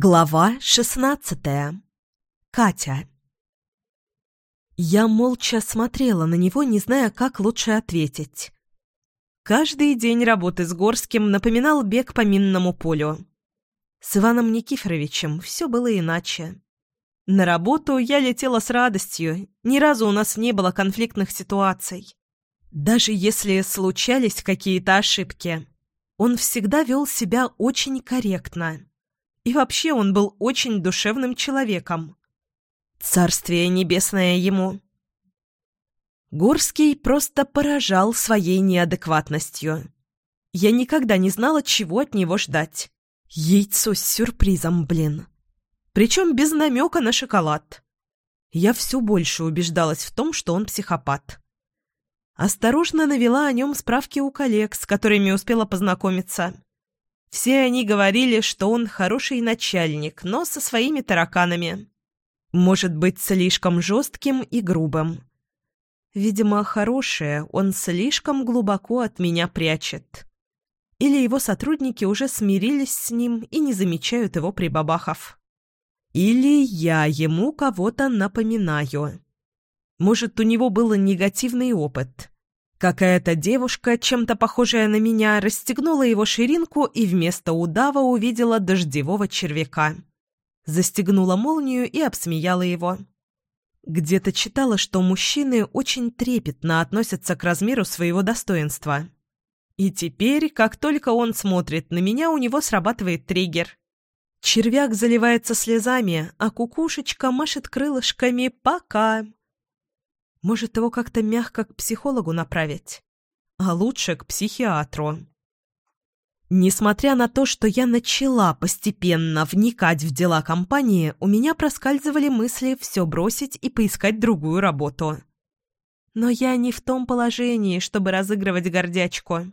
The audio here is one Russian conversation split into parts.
Глава шестнадцатая. Катя. Я молча смотрела на него, не зная, как лучше ответить. Каждый день работы с Горским напоминал бег по минному полю. С Иваном Никифоровичем все было иначе. На работу я летела с радостью, ни разу у нас не было конфликтных ситуаций. Даже если случались какие-то ошибки, он всегда вел себя очень корректно. И вообще он был очень душевным человеком. Царствие небесное ему. Горский просто поражал своей неадекватностью. Я никогда не знала, чего от него ждать. Яйцо с сюрпризом, блин. Причем без намека на шоколад. Я все больше убеждалась в том, что он психопат. Осторожно навела о нем справки у коллег, с которыми успела познакомиться. Все они говорили, что он хороший начальник, но со своими тараканами. Может быть, слишком жестким и грубым. Видимо, хорошее он слишком глубоко от меня прячет. Или его сотрудники уже смирились с ним и не замечают его прибабахов. Или я ему кого-то напоминаю. Может, у него был негативный опыт. Какая-то девушка, чем-то похожая на меня, расстегнула его ширинку и вместо удава увидела дождевого червяка. Застегнула молнию и обсмеяла его. Где-то читала, что мужчины очень трепетно относятся к размеру своего достоинства. И теперь, как только он смотрит на меня, у него срабатывает триггер. Червяк заливается слезами, а кукушечка машет крылышками «пока». Может, его как-то мягко к психологу направить? А лучше к психиатру. Несмотря на то, что я начала постепенно вникать в дела компании, у меня проскальзывали мысли все бросить и поискать другую работу. Но я не в том положении, чтобы разыгрывать гордячку.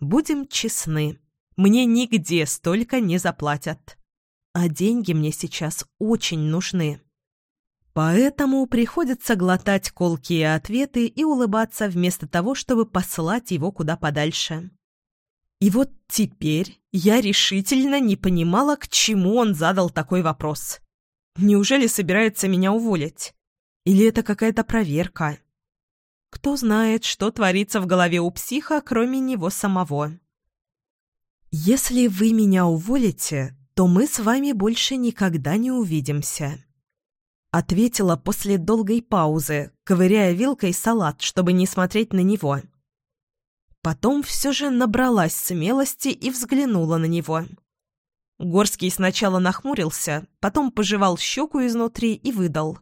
Будем честны, мне нигде столько не заплатят. А деньги мне сейчас очень нужны. Поэтому приходится глотать колкие ответы и улыбаться вместо того, чтобы послать его куда подальше. И вот теперь я решительно не понимала, к чему он задал такой вопрос. Неужели собирается меня уволить? Или это какая-то проверка? Кто знает, что творится в голове у психа, кроме него самого. «Если вы меня уволите, то мы с вами больше никогда не увидимся», Ответила после долгой паузы, ковыряя вилкой салат, чтобы не смотреть на него. Потом все же набралась смелости и взглянула на него. Горский сначала нахмурился, потом пожевал щеку изнутри и выдал.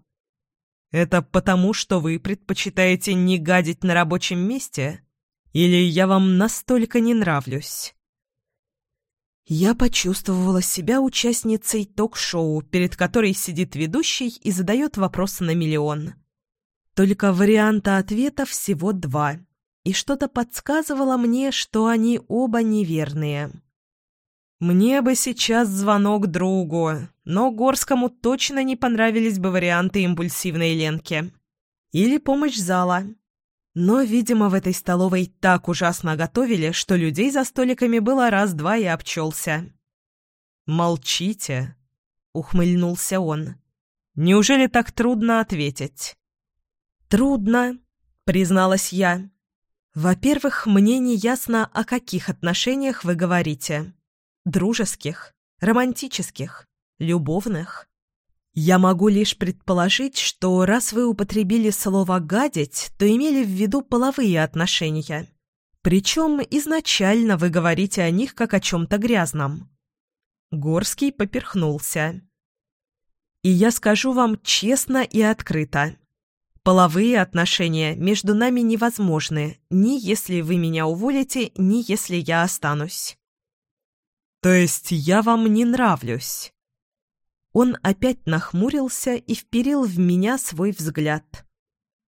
«Это потому, что вы предпочитаете не гадить на рабочем месте? Или я вам настолько не нравлюсь?» Я почувствовала себя участницей ток-шоу, перед которой сидит ведущий и задает вопросы на миллион. Только варианта ответа всего два, и что-то подсказывало мне, что они оба неверные. Мне бы сейчас звонок другу, но Горскому точно не понравились бы варианты импульсивной Ленки. Или помощь зала. Но, видимо, в этой столовой так ужасно готовили, что людей за столиками было раз-два и обчелся. «Молчите», — ухмыльнулся он. «Неужели так трудно ответить?» «Трудно», — призналась я. «Во-первых, мне не ясно, о каких отношениях вы говорите. Дружеских, романтических, любовных. Я могу лишь предположить, что раз вы употребили слово «гадить», то имели в виду половые отношения. Причем изначально вы говорите о них как о чем-то грязном. Горский поперхнулся. И я скажу вам честно и открыто. Половые отношения между нами невозможны, ни если вы меня уволите, ни если я останусь. То есть я вам не нравлюсь? Он опять нахмурился и вперил в меня свой взгляд.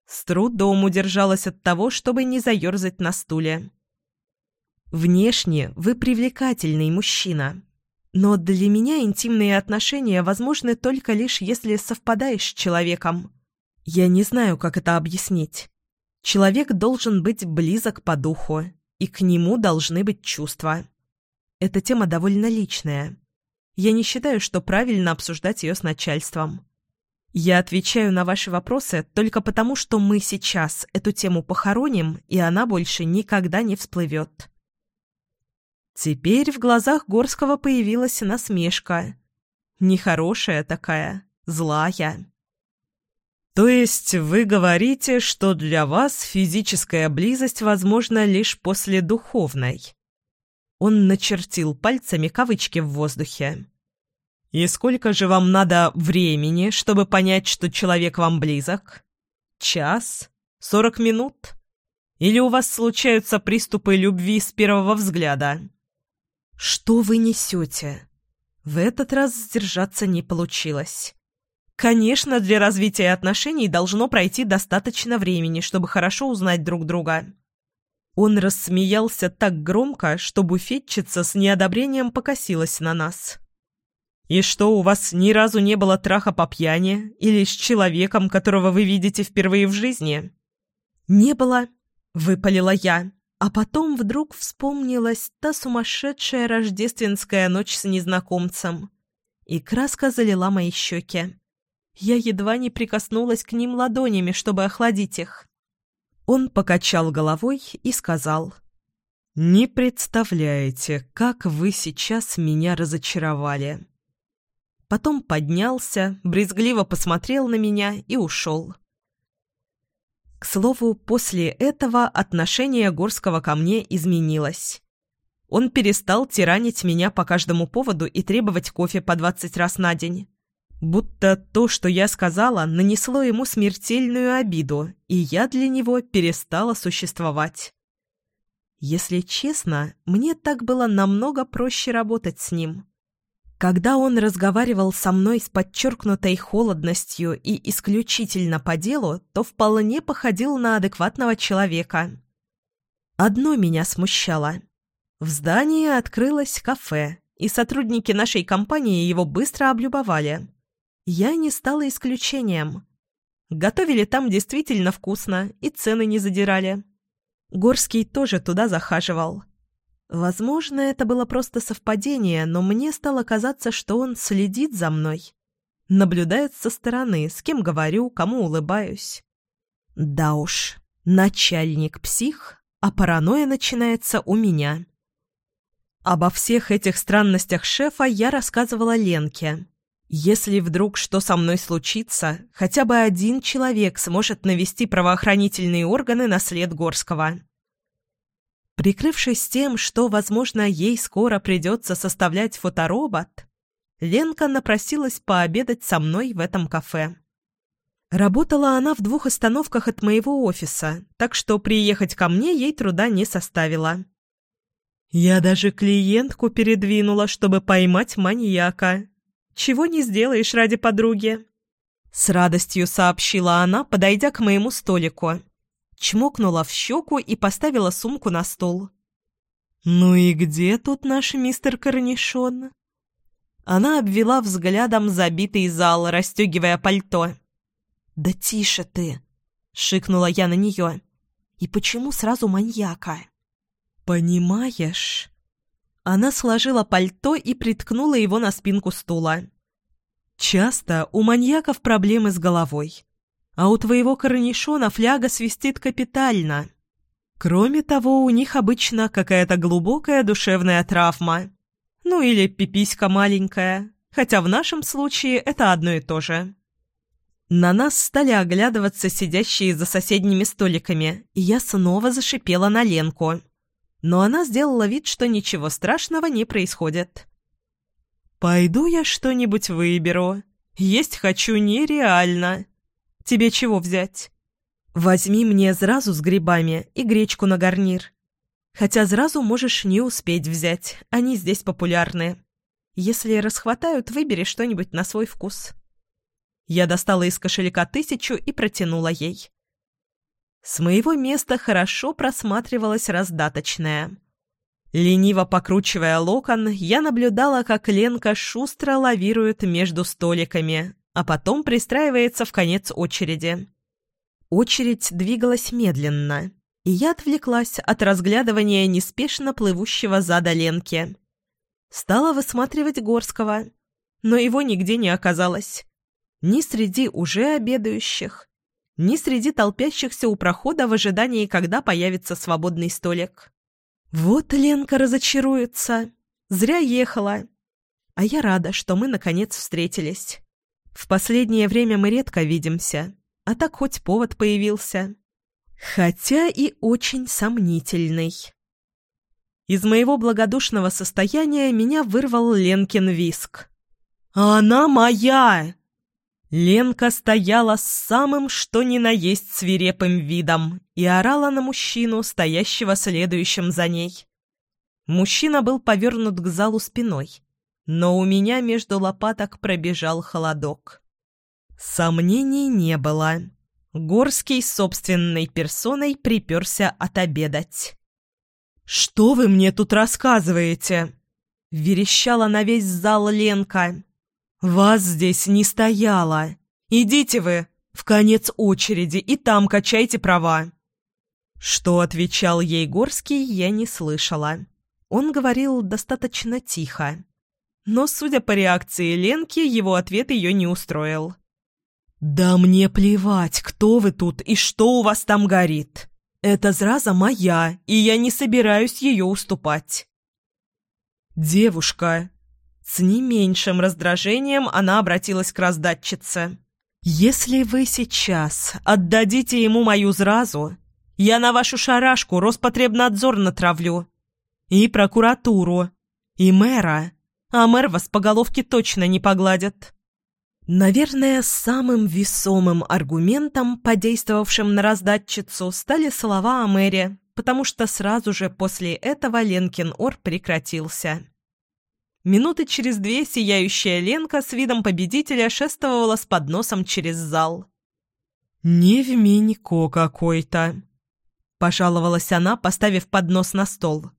С трудом удержалась от того, чтобы не заерзать на стуле. «Внешне вы привлекательный мужчина, но для меня интимные отношения возможны только лишь если совпадаешь с человеком. Я не знаю, как это объяснить. Человек должен быть близок по духу, и к нему должны быть чувства. Эта тема довольно личная. Я не считаю, что правильно обсуждать ее с начальством. Я отвечаю на ваши вопросы только потому, что мы сейчас эту тему похороним, и она больше никогда не всплывет. Теперь в глазах Горского появилась насмешка. Нехорошая такая, злая. «То есть вы говорите, что для вас физическая близость возможна лишь после духовной?» Он начертил пальцами кавычки в воздухе. «И сколько же вам надо времени, чтобы понять, что человек вам близок? Час? Сорок минут? Или у вас случаются приступы любви с первого взгляда?» «Что вы несете?» В этот раз сдержаться не получилось. Конечно, для развития отношений должно пройти достаточно времени, чтобы хорошо узнать друг друга. Он рассмеялся так громко, что буфетчица с неодобрением покосилась на нас. «И что, у вас ни разу не было траха по пьяни или с человеком, которого вы видите впервые в жизни?» «Не было», — выпалила я. А потом вдруг вспомнилась та сумасшедшая рождественская ночь с незнакомцем. И краска залила мои щеки. Я едва не прикоснулась к ним ладонями, чтобы охладить их. Он покачал головой и сказал. «Не представляете, как вы сейчас меня разочаровали». Потом поднялся, брезгливо посмотрел на меня и ушел. К слову, после этого отношение Горского ко мне изменилось. Он перестал тиранить меня по каждому поводу и требовать кофе по двадцать раз на день. Будто то, что я сказала, нанесло ему смертельную обиду, и я для него перестала существовать. Если честно, мне так было намного проще работать с ним. Когда он разговаривал со мной с подчеркнутой холодностью и исключительно по делу, то вполне походил на адекватного человека. Одно меня смущало. В здании открылось кафе, и сотрудники нашей компании его быстро облюбовали. Я не стала исключением. Готовили там действительно вкусно, и цены не задирали. Горский тоже туда захаживал. Возможно, это было просто совпадение, но мне стало казаться, что он следит за мной. Наблюдает со стороны, с кем говорю, кому улыбаюсь. Да уж, начальник псих, а паранойя начинается у меня. Обо всех этих странностях шефа я рассказывала Ленке. Если вдруг что со мной случится, хотя бы один человек сможет навести правоохранительные органы на след Горского. Прикрывшись тем, что, возможно, ей скоро придется составлять фоторобот, Ленка напросилась пообедать со мной в этом кафе. Работала она в двух остановках от моего офиса, так что приехать ко мне ей труда не составило. Я даже клиентку передвинула, чтобы поймать маньяка. Чего не сделаешь ради подруги. С радостью сообщила она, подойдя к моему столику чмокнула в щеку и поставила сумку на стол. «Ну и где тут наш мистер Корнишон?» Она обвела взглядом забитый зал, расстегивая пальто. «Да тише ты!» — шикнула я на нее. «И почему сразу маньяка?» «Понимаешь?» Она сложила пальто и приткнула его на спинку стула. «Часто у маньяков проблемы с головой. А у твоего корнишона фляга свистит капитально. Кроме того, у них обычно какая-то глубокая душевная травма. Ну или пиписька маленькая, хотя в нашем случае это одно и то же. На нас стали оглядываться сидящие за соседними столиками, и я снова зашипела на Ленку. Но она сделала вид, что ничего страшного не происходит. «Пойду я что-нибудь выберу. Есть хочу нереально. Тебе чего взять? Возьми мне зразу с грибами и гречку на гарнир. Хотя зразу можешь не успеть взять, они здесь популярны. Если расхватают, выбери что-нибудь на свой вкус. Я достала из кошелька тысячу и протянула ей. С моего места хорошо просматривалась раздаточная. Лениво покручивая локон, я наблюдала, как Ленка шустро лавирует между столиками, а потом пристраивается в конец очереди. Очередь двигалась медленно, и я отвлеклась от разглядывания неспешно плывущего зада Ленки. Стала высматривать Горского, но его нигде не оказалось. Ни среди уже обедающих, ни среди толпящихся у прохода в ожидании, когда появится свободный столик. Вот Ленка разочаруется. Зря ехала. А я рада, что мы наконец встретились. В последнее время мы редко видимся, а так хоть повод появился. Хотя и очень сомнительный. Из моего благодушного состояния меня вырвал Ленкин виск. «Она моя!» Ленка стояла с самым что ни на есть свирепым видом и орала на мужчину, стоящего следующим за ней. Мужчина был повернут к залу спиной, но у меня между лопаток пробежал холодок. Сомнений не было. Горский собственной персоной приперся отобедать. «Что вы мне тут рассказываете?» — верещала на весь зал Ленка. «Вас здесь не стояло. Идите вы в конец очереди и там качайте права». Что отвечал ей Горский, я не слышала. Он говорил достаточно тихо. Но, судя по реакции Ленки, его ответ ее не устроил. «Да мне плевать, кто вы тут и что у вас там горит. Эта зраза моя, и я не собираюсь ее уступать». «Девушка, с не меньшим раздражением она обратилась к раздатчице. «Если вы сейчас отдадите ему мою зразу, я на вашу шарашку Роспотребнадзор натравлю. И прокуратуру, и мэра. А мэр вас по головке точно не погладит». Наверное, самым весомым аргументом, подействовавшим на раздатчицу, стали слова о мэре, потому что сразу же после этого Ленкин ор прекратился. Минуты через две сияющая Ленка с видом победителя шествовала с подносом через зал. «Невменько какой-то», — пожаловалась она, поставив поднос на стол.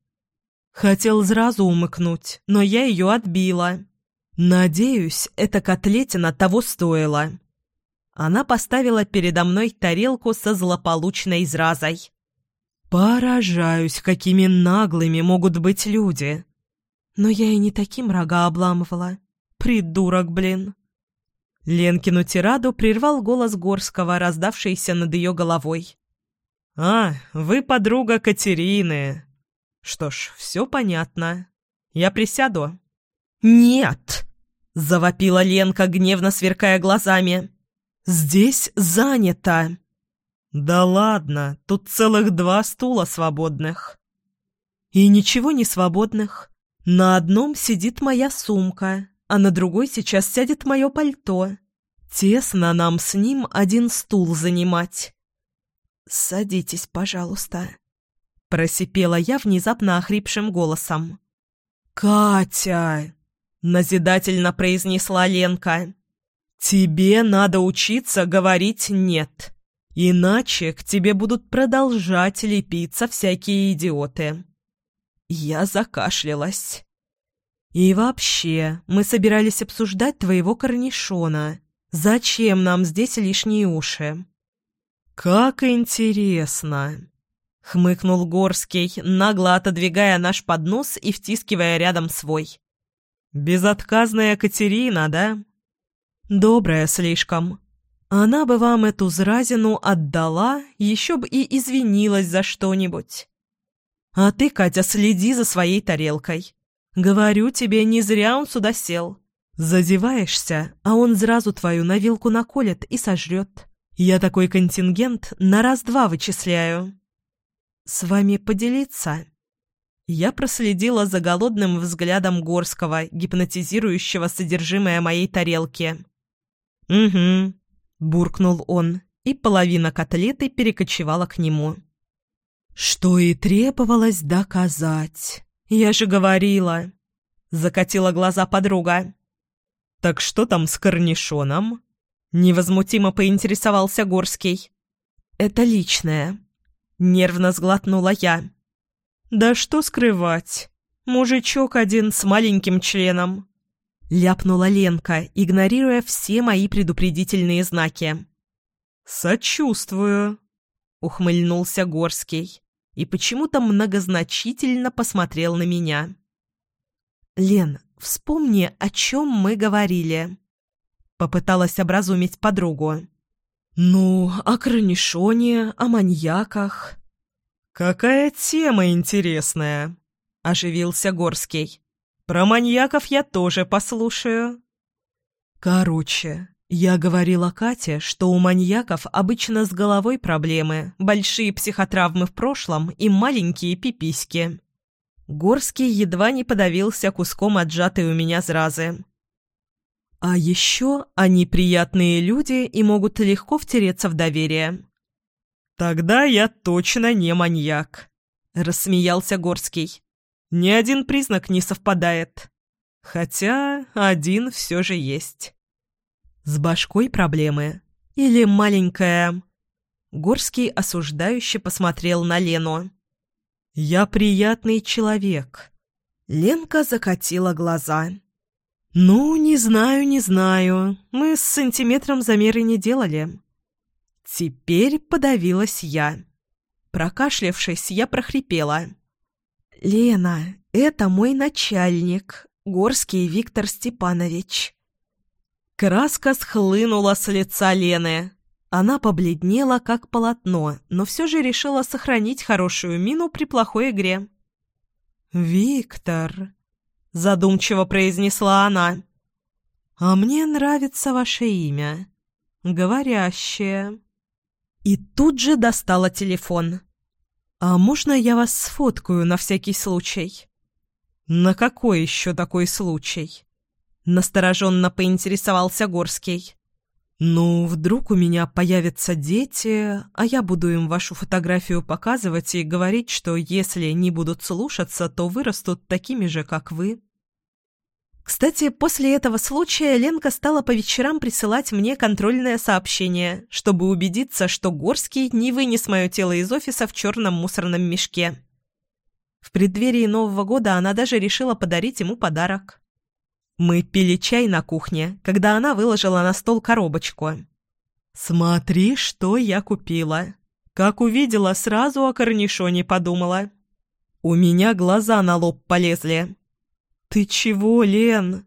«Хотел сразу умыкнуть, но я ее отбила. Надеюсь, эта котлетина того стоила». Она поставила передо мной тарелку со злополучной зразой. «Поражаюсь, какими наглыми могут быть люди!» Но я и не таким рога обламывала. Придурок, блин. Ленкину тираду прервал голос Горского, раздавшийся над ее головой. «А, вы подруга Катерины. Что ж, все понятно. Я присяду». «Нет!» — завопила Ленка, гневно сверкая глазами. «Здесь занято!» «Да ладно, тут целых два стула свободных». «И ничего не свободных. На одном сидит моя сумка, а на другой сейчас сядет мое пальто. Тесно нам с ним один стул занимать. «Садитесь, пожалуйста», — просипела я внезапно охрипшим голосом. «Катя!» — назидательно произнесла Ленка. «Тебе надо учиться говорить «нет», иначе к тебе будут продолжать лепиться всякие идиоты». Я закашлялась. «И вообще, мы собирались обсуждать твоего корнишона. Зачем нам здесь лишние уши?» «Как интересно!» — хмыкнул Горский, нагло отодвигая наш поднос и втискивая рядом свой. «Безотказная Катерина, да?» «Добрая слишком. Она бы вам эту зразину отдала, еще бы и извинилась за что-нибудь. А ты, Катя, следи за своей тарелкой. Говорю тебе, не зря он сюда сел. Задеваешься, а он сразу твою на вилку наколет и сожрет. Я такой контингент на раз-два вычисляю. С вами поделиться?» Я проследила за голодным взглядом Горского, гипнотизирующего содержимое моей тарелки. «Угу», — буркнул он, и половина котлеты перекочевала к нему. «Что и требовалось доказать. Я же говорила!» Закатила глаза подруга. «Так что там с корнишоном?» Невозмутимо поинтересовался Горский. «Это личное». Нервно сглотнула я. «Да что скрывать? Мужичок один с маленьким членом». Ляпнула Ленка, игнорируя все мои предупредительные знаки. «Сочувствую», — ухмыльнулся Горский и почему-то многозначительно посмотрел на меня. «Лен, вспомни, о чем мы говорили». Попыталась образумить подругу. «Ну, о корнишоне, о маньяках». «Какая тема интересная!» – оживился Горский. «Про маньяков я тоже послушаю». «Короче, я говорила Кате, что у маньяков обычно с головой проблемы, большие психотравмы в прошлом и маленькие пиписьки». Горский едва не подавился куском отжатой у меня зразы. А еще они приятные люди и могут легко втереться в доверие. «Тогда я точно не маньяк», — рассмеялся Горский. «Ни один признак не совпадает. Хотя один все же есть». «С башкой проблемы? Или маленькая?» Горский осуждающе посмотрел на Лену. «Я приятный человек». Ленка закатила глаза. «Ну, не знаю, не знаю. Мы с сантиметром замеры не делали». Теперь подавилась я. Прокашлявшись, я прохрипела. «Лена, это мой начальник, Горский Виктор Степанович». Краска схлынула с лица Лены. Она побледнела, как полотно, но все же решила сохранить хорошую мину при плохой игре. «Виктор», задумчиво произнесла она. «А мне нравится ваше имя. Говорящее». И тут же достала телефон. «А можно я вас сфоткаю на всякий случай?» «На какой еще такой случай?» Настороженно поинтересовался Горский. «Ну, вдруг у меня появятся дети, а я буду им вашу фотографию показывать и говорить, что если не будут слушаться, то вырастут такими же, как вы». Кстати, после этого случая Ленка стала по вечерам присылать мне контрольное сообщение, чтобы убедиться, что Горский не вынес мое тело из офиса в черном мусорном мешке. В преддверии Нового года она даже решила подарить ему подарок. Мы пили чай на кухне, когда она выложила на стол коробочку. «Смотри, что я купила!» Как увидела, сразу о корнишоне подумала. У меня глаза на лоб полезли. «Ты чего, Лен?»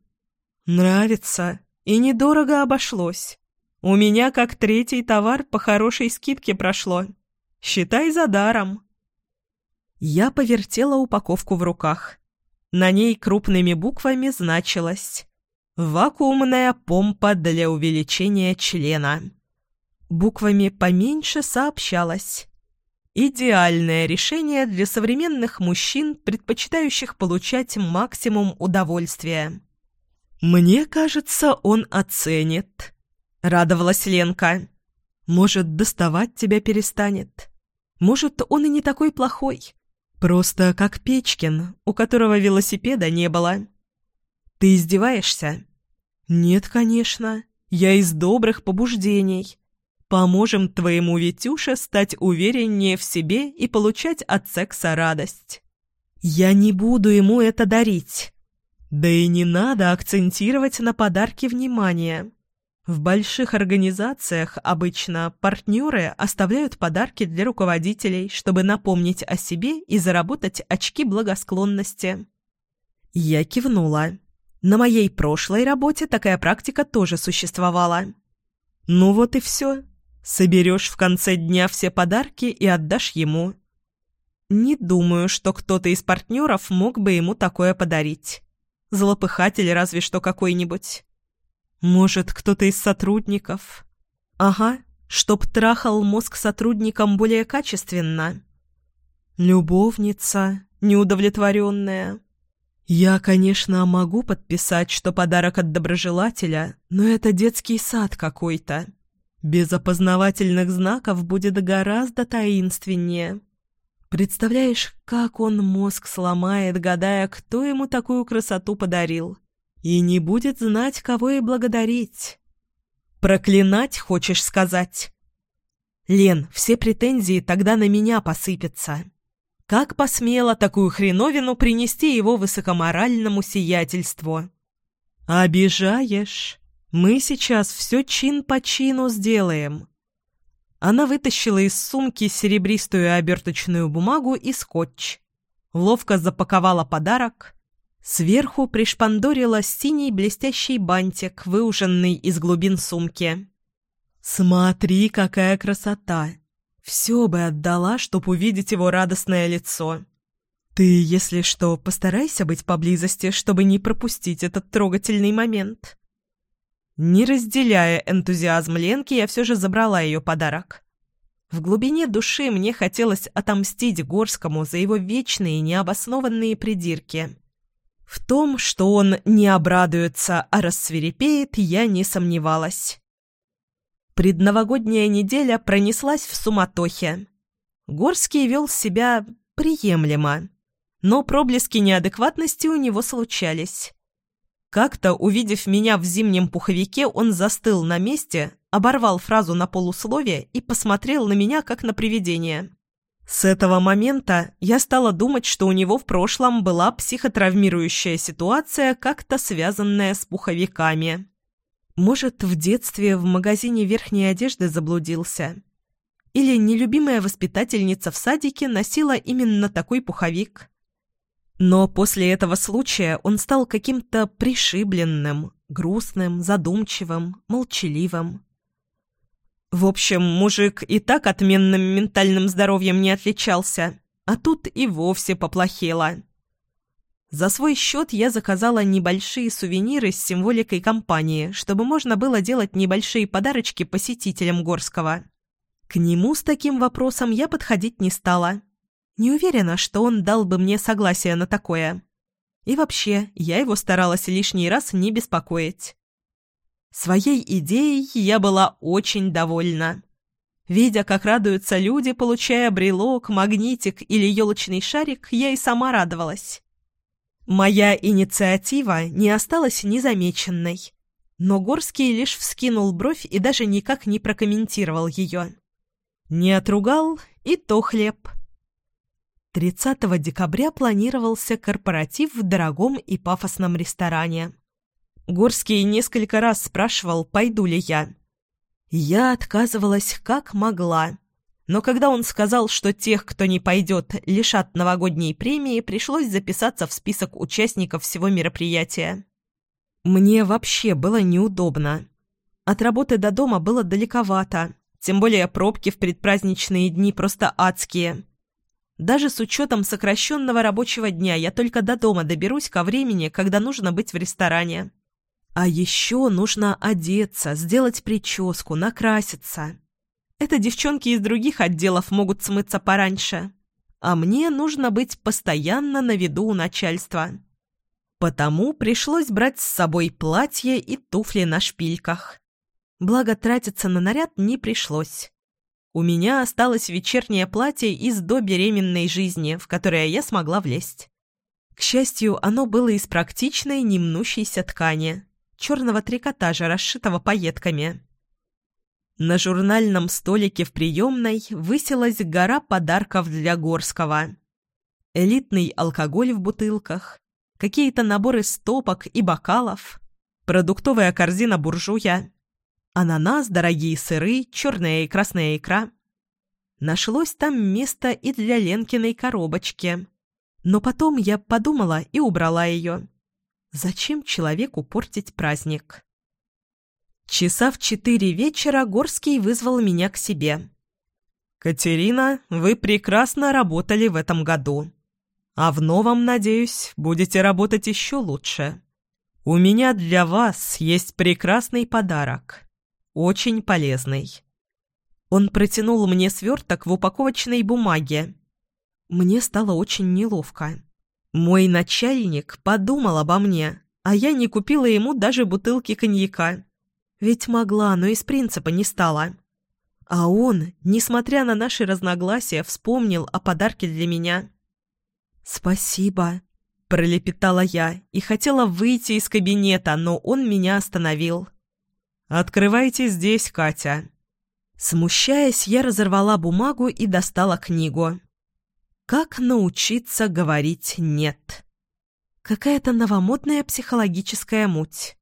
«Нравится. И недорого обошлось. У меня как третий товар по хорошей скидке прошло. Считай за даром». Я повертела упаковку в руках. На ней крупными буквами значилось «Вакуумная помпа для увеличения члена». Буквами поменьше сообщалось Идеальное решение для современных мужчин, предпочитающих получать максимум удовольствия. «Мне кажется, он оценит», — радовалась Ленка. «Может, доставать тебя перестанет. Может, он и не такой плохой. Просто как Печкин, у которого велосипеда не было. Ты издеваешься? Нет, конечно. Я из добрых побуждений. Поможем твоему Витюше стать увереннее в себе и получать от секса радость. Я не буду ему это дарить. Да и не надо акцентировать на подарке внимание. В больших организациях обычно партнеры оставляют подарки для руководителей, чтобы напомнить о себе и заработать очки благосклонности. Я кивнула. На моей прошлой работе такая практика тоже существовала. Ну вот и все. Соберешь в конце дня все подарки и отдашь ему. Не думаю, что кто-то из партнеров мог бы ему такое подарить. Злопыхатель разве что какой-нибудь. Может, кто-то из сотрудников? Ага, чтоб трахал мозг сотрудникам более качественно. Любовница, неудовлетворенная. Я, конечно, могу подписать, что подарок от доброжелателя, но это детский сад какой-то. Без опознавательных знаков будет гораздо таинственнее. Представляешь, как он мозг сломает, гадая, кто ему такую красоту подарил и не будет знать, кого и благодарить. Проклинать, хочешь сказать? Лен, все претензии тогда на меня посыпятся. Как посмела такую хреновину принести его высокоморальному сиятельству? Обижаешь. Мы сейчас все чин по чину сделаем. Она вытащила из сумки серебристую оберточную бумагу и скотч. Ловко запаковала подарок, Сверху пришпандорила синий блестящий бантик, выуженный из глубин сумки. «Смотри, какая красота! Все бы отдала, чтоб увидеть его радостное лицо. Ты, если что, постарайся быть поблизости, чтобы не пропустить этот трогательный момент». Не разделяя энтузиазм Ленки, я все же забрала ее подарок. В глубине души мне хотелось отомстить Горскому за его вечные необоснованные придирки. В том, что он не обрадуется, а рассверепеет, я не сомневалась. Предновогодняя неделя пронеслась в суматохе. Горский вел себя приемлемо, но проблески неадекватности у него случались. Как-то, увидев меня в зимнем пуховике, он застыл на месте, оборвал фразу на полусловие и посмотрел на меня, как на привидение. С этого момента я стала думать, что у него в прошлом была психотравмирующая ситуация, как-то связанная с пуховиками. Может, в детстве в магазине верхней одежды заблудился? Или нелюбимая воспитательница в садике носила именно такой пуховик? Но после этого случая он стал каким-то пришибленным, грустным, задумчивым, молчаливым. В общем, мужик и так отменным ментальным здоровьем не отличался, а тут и вовсе поплохело. За свой счет я заказала небольшие сувениры с символикой компании, чтобы можно было делать небольшие подарочки посетителям Горского. К нему с таким вопросом я подходить не стала. Не уверена, что он дал бы мне согласие на такое. И вообще, я его старалась лишний раз не беспокоить. Своей идеей я была очень довольна. Видя, как радуются люди, получая брелок, магнитик или елочный шарик, я и сама радовалась. Моя инициатива не осталась незамеченной, но Горский лишь вскинул бровь и даже никак не прокомментировал ее. Не отругал и то хлеб. 30 декабря планировался корпоратив в дорогом и пафосном ресторане. Горский несколько раз спрашивал, пойду ли я. Я отказывалась как могла. Но когда он сказал, что тех, кто не пойдет, лишат новогодней премии, пришлось записаться в список участников всего мероприятия. Мне вообще было неудобно. От работы до дома было далековато, тем более пробки в предпраздничные дни просто адские. Даже с учетом сокращенного рабочего дня я только до дома доберусь ко времени, когда нужно быть в ресторане. А еще нужно одеться, сделать прическу, накраситься. Это девчонки из других отделов могут смыться пораньше. А мне нужно быть постоянно на виду у начальства. Потому пришлось брать с собой платье и туфли на шпильках. Благо, тратиться на наряд не пришлось. У меня осталось вечернее платье из добеременной жизни, в которое я смогла влезть. К счастью, оно было из практичной, немнущейся ткани черного трикотажа, расшитого пайетками. На журнальном столике в приемной высилась гора подарков для Горского. Элитный алкоголь в бутылках, какие-то наборы стопок и бокалов, продуктовая корзина буржуя, ананас, дорогие сыры, черная и красная икра. Нашлось там место и для Ленкиной коробочки. Но потом я подумала и убрала ее. Зачем человеку портить праздник? Часа в четыре вечера Горский вызвал меня к себе. «Катерина, вы прекрасно работали в этом году. А в новом, надеюсь, будете работать еще лучше. У меня для вас есть прекрасный подарок. Очень полезный». Он протянул мне сверток в упаковочной бумаге. Мне стало очень неловко. Мой начальник подумал обо мне, а я не купила ему даже бутылки коньяка. Ведь могла, но из принципа не стала. А он, несмотря на наши разногласия, вспомнил о подарке для меня. «Спасибо», — пролепетала я и хотела выйти из кабинета, но он меня остановил. «Открывайте здесь, Катя». Смущаясь, я разорвала бумагу и достала книгу. Как научиться говорить «нет»? Какая-то новомодная психологическая муть.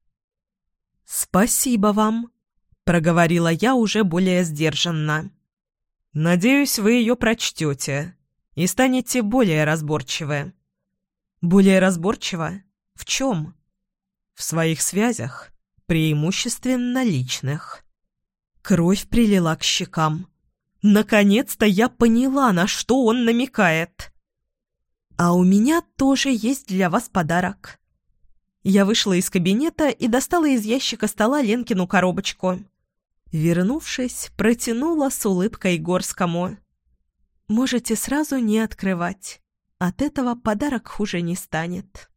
«Спасибо вам», — проговорила я уже более сдержанно. «Надеюсь, вы ее прочтете и станете более разборчивы». «Более разборчиво? В чем? В своих связях, преимущественно личных. Кровь прилила к щекам. Наконец-то я поняла, на что он намекает. А у меня тоже есть для вас подарок. Я вышла из кабинета и достала из ящика стола Ленкину коробочку. Вернувшись, протянула с улыбкой Горскому. «Можете сразу не открывать. От этого подарок хуже не станет».